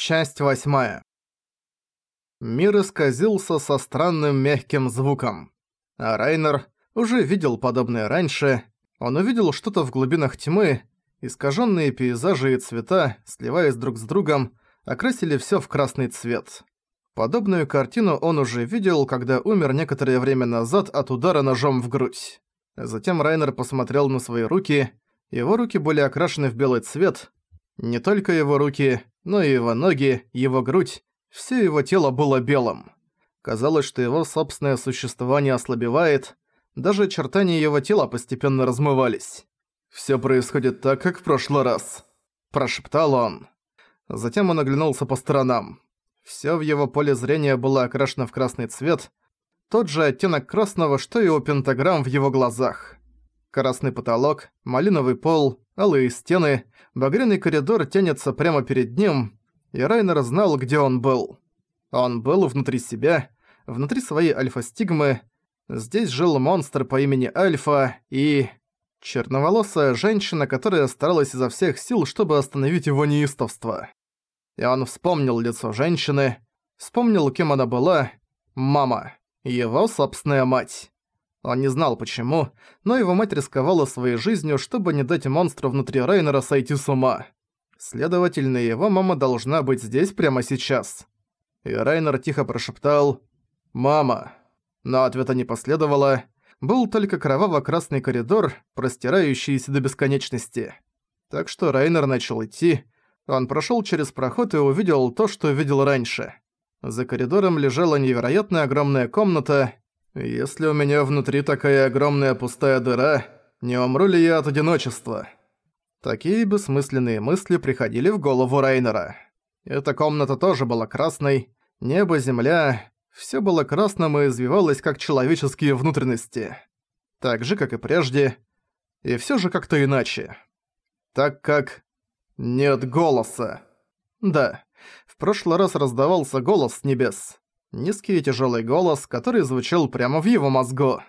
Часть восьмая. Мир исказился со странным мягким звуком. А Райнер уже видел подобное раньше. Он увидел что-то в глубинах тьмы, искаженные пейзажи и цвета, сливаясь друг с другом, окрасили все в красный цвет. Подобную картину он уже видел, когда умер некоторое время назад от удара ножом в грудь. Затем Райнер посмотрел на свои руки. Его руки были окрашены в белый цвет. Не только его руки, но и его ноги, его грудь, все его тело было белым. Казалось, что его собственное существование ослабевает, даже очертания его тела постепенно размывались. «Всё происходит так, как в прошлый раз», – прошептал он. Затем он оглянулся по сторонам. Всё в его поле зрения было окрашено в красный цвет, тот же оттенок красного, что и у пентаграмм в его глазах. Красный потолок, малиновый пол, алые стены, багряный коридор тянется прямо перед ним, и Райнер знал, где он был. Он был внутри себя, внутри своей альфа-стигмы. Здесь жил монстр по имени Альфа и... Черноволосая женщина, которая старалась изо всех сил, чтобы остановить его неистовство. И он вспомнил лицо женщины, вспомнил, кем она была. Мама. Его собственная мать. Он не знал почему, но его мать рисковала своей жизнью, чтобы не дать монстру внутри Рейнера сойти с ума. Следовательно, его мама должна быть здесь прямо сейчас. И Райнер тихо прошептал «Мама». Но ответа не последовало. Был только кроваво-красный коридор, простирающийся до бесконечности. Так что Райнер начал идти. Он прошёл через проход и увидел то, что видел раньше. За коридором лежала невероятная огромная комната, если у меня внутри такая огромная пустая дыра, не умру ли я от одиночества? Такие бессмысленные мысли приходили в голову Райнера. Эта комната тоже была красной, небо, земля, всё было красным и извивалось как человеческие внутренности. Так же, как и прежде, и всё же как-то иначе. Так как... нет голоса. Да, в прошлый раз раздавался голос с небес. Низкий и тяжелый голос, который звучал прямо в его мозгу.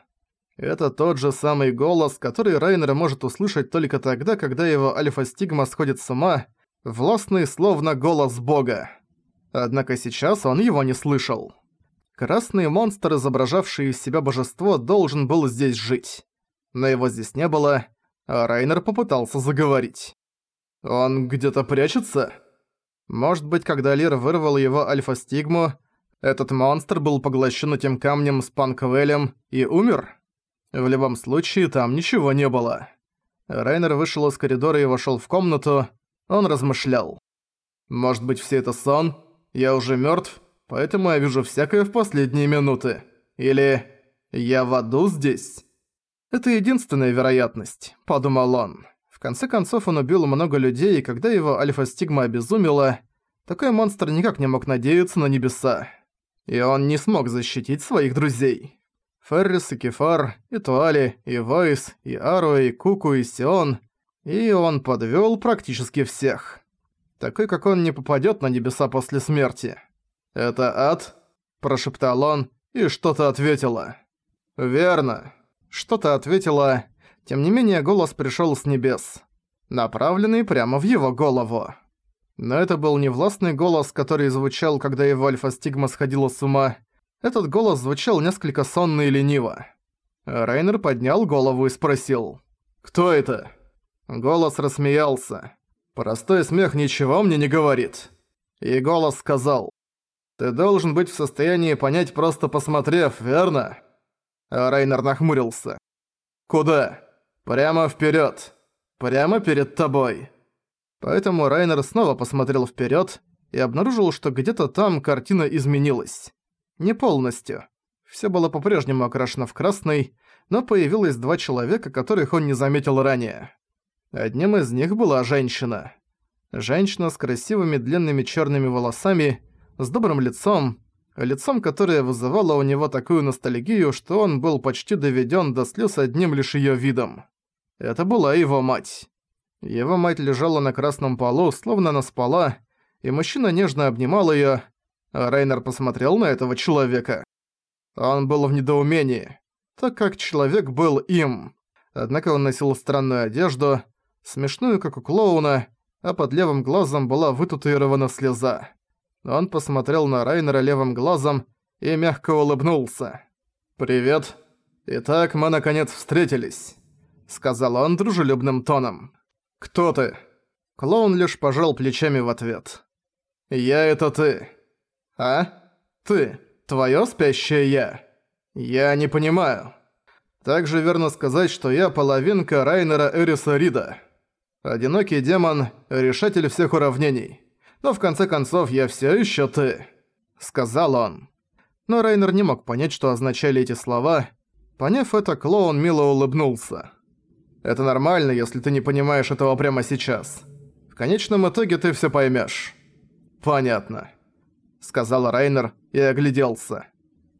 Это тот же самый голос, который Райнер может услышать только тогда, когда его альфа-стигма сходит с ума, властный словно голос бога. Однако сейчас он его не слышал. Красный монстр, изображавший из себя божество, должен был здесь жить. Но его здесь не было, а Райнер попытался заговорить. «Он где-то прячется?» Может быть, когда Лир вырвал его альфа-стигму, этот монстр был поглощен этим камнем с Панквелем и умер? В любом случае, там ничего не было. Райнер вышел из коридора и вошел в комнату. Он размышлял. «Может быть, все это сон? Я уже мертв, поэтому я вижу всякое в последние минуты. Или я в аду здесь?» «Это единственная вероятность», — подумал он. В конце концов, он убил много людей, и когда его альфа-стигма обезумела, такой монстр никак не мог надеяться на небеса и он не смог защитить своих друзей. Феррис и Кефар, и Туали, и Войс, и Ару, и Куку, и Сион, и он подвёл практически всех. Такой, как он, не попадёт на небеса после смерти. «Это ад?» – прошептал он, и что-то ответило. «Верно». Что-то ответило, тем не менее голос пришёл с небес, направленный прямо в его голову. Но это был не властный голос, который звучал, когда его альфа-стигма сходила с ума. Этот голос звучал несколько сонно и лениво. Рейнер поднял голову и спросил. «Кто это?» Голос рассмеялся. «Простой смех ничего мне не говорит». И голос сказал. «Ты должен быть в состоянии понять, просто посмотрев, верно?» Рейнер нахмурился. «Куда?» «Прямо вперед. Прямо перед тобой». Поэтому Райнер снова посмотрел вперед и обнаружил, что где-то там картина изменилась. Не полностью. Все было по-прежнему окрашено в красный, но появилось два человека, которых он не заметил ранее. Одним из них была женщина. Женщина с красивыми длинными черными волосами, с добрым лицом, лицом, которое вызывало у него такую ностальгию, что он был почти доведен до слез одним лишь ее видом. Это была его мать. Его мать лежала на красном полу, словно она спала, и мужчина нежно обнимал её, а Рейнер посмотрел на этого человека. Он был в недоумении, так как человек был им. Однако он носил странную одежду, смешную, как у клоуна, а под левым глазом была вытатуирована слеза. Он посмотрел на Райнера левым глазом и мягко улыбнулся. «Привет. Итак, мы наконец встретились», — сказал он дружелюбным тоном. «Кто ты?» Клоун лишь пожал плечами в ответ. «Я — это ты». «А? Ты. Твоё спящее я?» «Я не понимаю». Также верно сказать, что я половинка Райнера Эриса Рида. Одинокий демон, решатель всех уравнений. Но в конце концов я всё ещё ты», — сказал он. Но Райнер не мог понять, что означали эти слова. Поняв это, клоун мило улыбнулся. «Это нормально, если ты не понимаешь этого прямо сейчас. В конечном итоге ты всё поймёшь». «Понятно», — сказал Райнер и огляделся.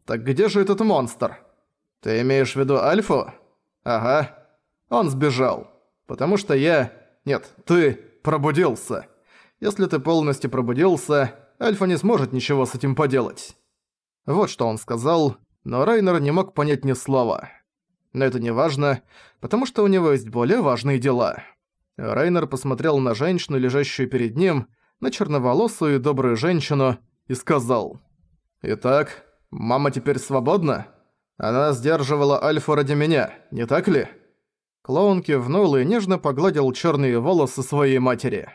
«Так где же этот монстр?» «Ты имеешь в виду Альфу?» «Ага. Он сбежал. Потому что я... Нет, ты пробудился. Если ты полностью пробудился, Альфа не сможет ничего с этим поделать». Вот что он сказал, но Райнер не мог понять ни слова. Но это не важно, потому что у него есть более важные дела. Райнер посмотрел на женщину, лежащую перед ним, на черноволосую и добрую женщину, и сказал. «Итак, мама теперь свободна?» Она сдерживала Альфу ради меня, не так ли?» Клоун кивнул и нежно погладил черные волосы своей матери.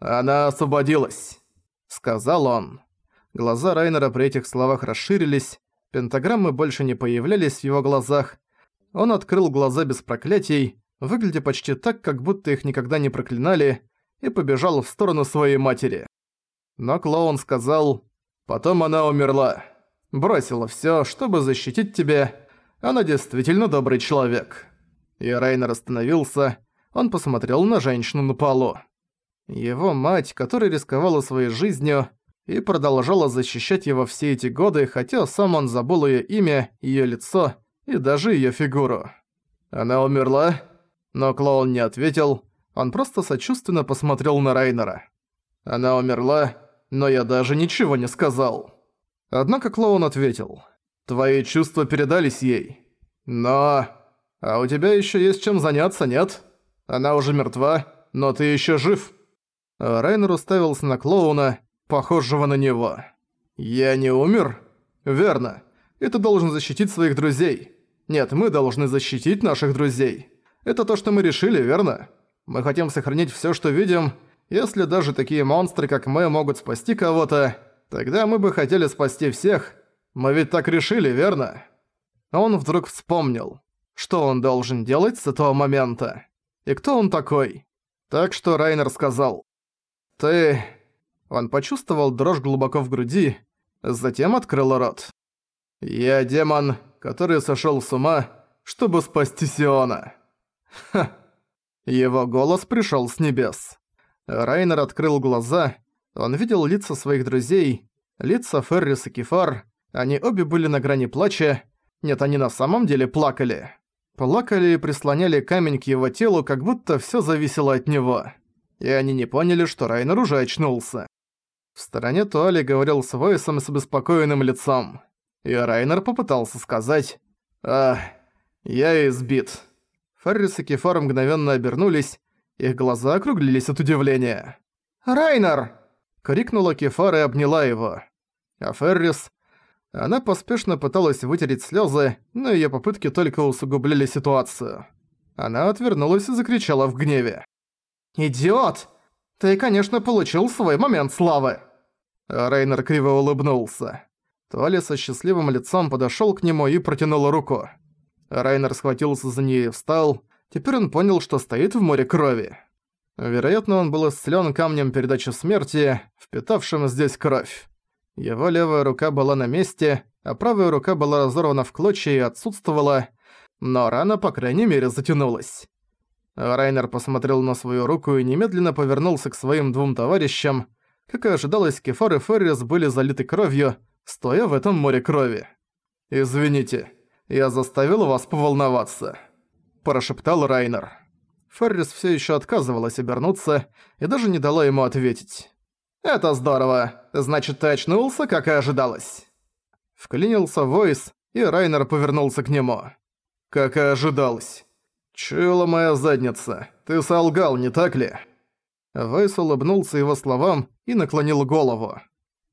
«Она освободилась», — сказал он. Глаза Райнера при этих словах расширились, пентаграммы больше не появлялись в его глазах. Он открыл глаза без проклятий, выглядя почти так, как будто их никогда не проклинали, и побежал в сторону своей матери. Но клоун сказал «Потом она умерла». Бросила всё, чтобы защитить тебя. Она действительно добрый человек». И Райнер остановился. Он посмотрел на женщину на полу. Его мать, которая рисковала своей жизнью и продолжала защищать его все эти годы, хотя сам он забыл её имя, её лицо и даже её фигуру. Она умерла, но клоун не ответил, он просто сочувственно посмотрел на Райнера. Она умерла, но я даже ничего не сказал. Однако клоун ответил. «Твои чувства передались ей. Но... А у тебя ещё есть чем заняться, нет? Она уже мертва, но ты ещё жив». Райнер уставился на клоуна, похожего на него. «Я не умер?» «Верно. И ты должен защитить своих друзей. Нет, мы должны защитить наших друзей. Это то, что мы решили, верно? Мы хотим сохранить всё, что видим. Если даже такие монстры, как мы, могут спасти кого-то, Тогда мы бы хотели спасти всех. Мы ведь так решили, верно? Он вдруг вспомнил, что он должен делать с этого момента. И кто он такой? Так что Райнер сказал. «Ты...» Он почувствовал дрожь глубоко в груди, затем открыл рот. «Я демон, который сошёл с ума, чтобы спасти Сиона». Ха! Его голос пришёл с небес. Райнер открыл глаза он видел лица своих друзей, лица Феррис и Кефар. Они обе были на грани плача. Нет, они на самом деле плакали. Плакали и прислоняли камень к его телу, как будто всё зависело от него. И они не поняли, что Райнер уже очнулся. В стороне Туали говорил с Войсом с обеспокоенным лицом. И Райнер попытался сказать «Ах, я избит». Феррис и Кефар мгновенно обернулись, их глаза округлились от удивления. «Райнер!» крикнула Кефар и обняла его. А Феррис... Она поспешно пыталась вытереть слезы, но ее попытки только усугубляли ситуацию. Она отвернулась и закричала в гневе. «Идиот! Ты, конечно, получил свой момент славы!» Рейнер криво улыбнулся. Туали со счастливым лицом подошёл к нему и протянул руку. Райнер схватился за неё и встал. Теперь он понял, что стоит в море крови. Вероятно, он был исцелен камнем передачи смерти, впитавшим здесь кровь. Его левая рука была на месте, а правая рука была разорвана в клочья и отсутствовала, но рана, по крайней мере, затянулась. Райнер посмотрел на свою руку и немедленно повернулся к своим двум товарищам. Как и ожидалось, Кефар и Феррис были залиты кровью, стоя в этом море крови. «Извините, я заставил вас поволноваться», – прошептал Райнер. Феррис все еще отказывалась обернуться и даже не дала ему ответить. «Это здорово. Значит, ты очнулся, как и ожидалось». Вклинился Войс, и Райнер повернулся к нему. «Как и ожидалось. Чула моя задница. Ты солгал, не так ли?» Войс улыбнулся его словам и наклонил голову.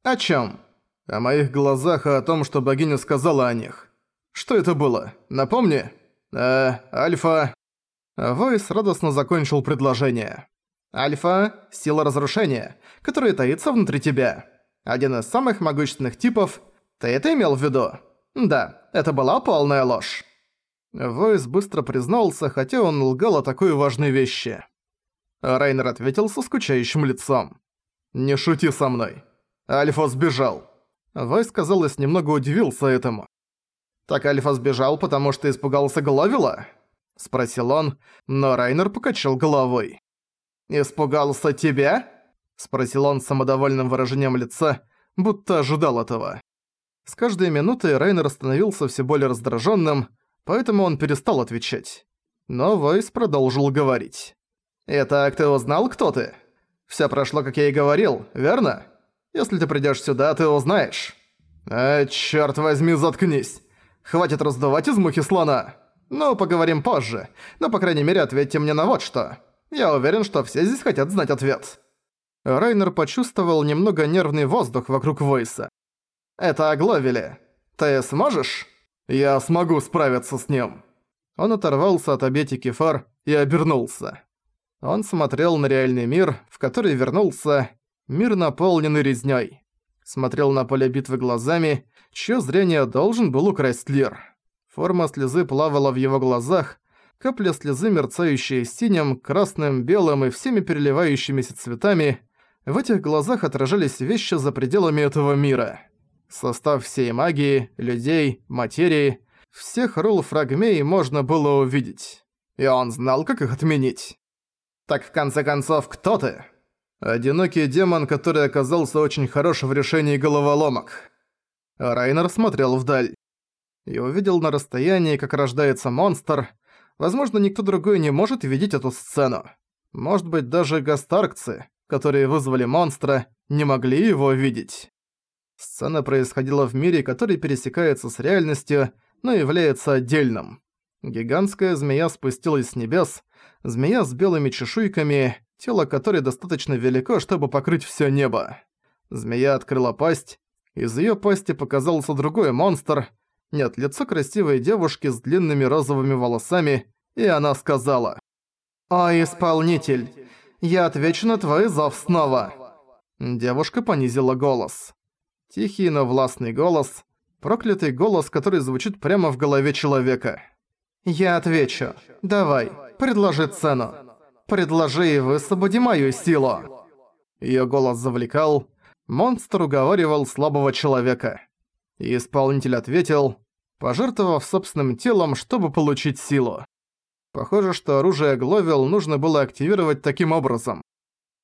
«О чём?» «О моих глазах и о том, что богиня сказала о них. Что это было? Напомни?» «Э, Альфа...» Войс радостно закончил предложение. «Альфа — сила разрушения, которая таится внутри тебя. Один из самых могущественных типов. Ты это имел в виду?» «Да, это была полная ложь». Войс быстро признался, хотя он лгал о такой важной вещи. Райнер ответил со скучающим лицом. «Не шути со мной. Альфа сбежал». Войс, казалось, немного удивился этому. «Так Альфа сбежал, потому что испугался Гловила?» – спросил он, но Райнер покачал головой. «Испугался тебя?» – спросил он с самодовольным выражением лица, будто ожидал этого. С каждой минутой Райнер становился все более раздраженным, поэтому он перестал отвечать. Но Войс продолжил говорить. «Итак, ты узнал, кто ты? Всё прошло, как я и говорил, верно? Если ты придёшь сюда, ты узнаешь». «А, чёрт возьми, заткнись! Хватит раздувать из мухи слона!» «Ну, поговорим позже, но, по крайней мере, ответьте мне на вот что. Я уверен, что все здесь хотят знать ответ». Райнер почувствовал немного нервный воздух вокруг Войса. «Это о Гловеле. Ты сможешь?» «Я смогу справиться с ним». Он оторвался от обети Кефар и обернулся. Он смотрел на реальный мир, в который вернулся, мир наполненный резнёй. Смотрел на поле битвы глазами, чье зрение должен был украсть Лир. Форма слезы плавала в его глазах, капля слезы, мерцающая синим, красным, белым и всеми переливающимися цветами, в этих глазах отражались вещи за пределами этого мира. Состав всей магии, людей, материи, всех рул фрагмей можно было увидеть. И он знал, как их отменить. «Так в конце концов, кто ты?» Одинокий демон, который оказался очень хорош в решении головоломок. Райнер смотрел вдаль и увидел на расстоянии, как рождается монстр. Возможно, никто другой не может видеть эту сцену. Может быть, даже гастаркцы, которые вызвали монстра, не могли его видеть. Сцена происходила в мире, который пересекается с реальностью, но является отдельным. Гигантская змея спустилась с небес, змея с белыми чешуйками, тело которой достаточно велико, чтобы покрыть всё небо. Змея открыла пасть, из её пасти показался другой монстр — нет, лицо красивой девушки с длинными розовыми волосами, и она сказала. «О, исполнитель, я отвечу на твой зов снова!» Девушка понизила голос. Тихий, но властный голос, проклятый голос, который звучит прямо в голове человека. «Я отвечу. Давай, предложи цену. Предложи и высвободи мою силу!» Её голос завлекал, монстр уговаривал слабого человека. И исполнитель ответил, пожертвовав собственным телом, чтобы получить силу. Похоже, что оружие Гловел нужно было активировать таким образом.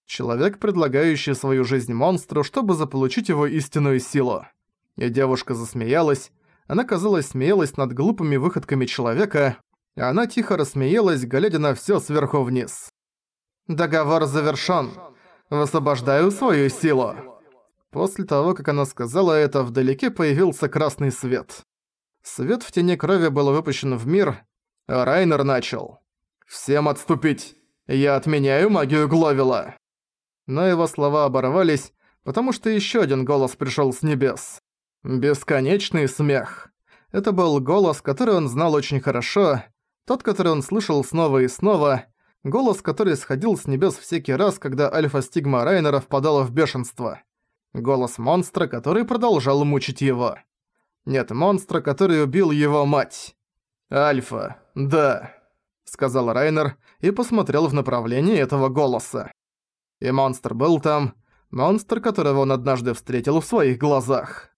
Человек, предлагающий свою жизнь монстру, чтобы заполучить его истинную силу. И девушка засмеялась. Она, казалось, смеялась над глупыми выходками человека, а она тихо рассмеялась, глядя на всё сверху вниз. «Договор завершён. Высвобождаю свою силу». После того, как она сказала это, вдалеке появился красный свет. Свет в тени крови был выпущен в мир, а Райнер начал. «Всем отступить! Я отменяю магию Гловила!» Но его слова оборвались, потому что ещё один голос пришёл с небес. Бесконечный смех. Это был голос, который он знал очень хорошо, тот, который он слышал снова и снова, голос, который сходил с небес всякий раз, когда альфа-стигма Райнера впадала в бешенство. Голос монстра, который продолжал мучить его. Нет, монстра, который убил его мать. «Альфа, да», — сказал Райнер и посмотрел в направлении этого голоса. И монстр был там, монстр, которого он однажды встретил в своих глазах.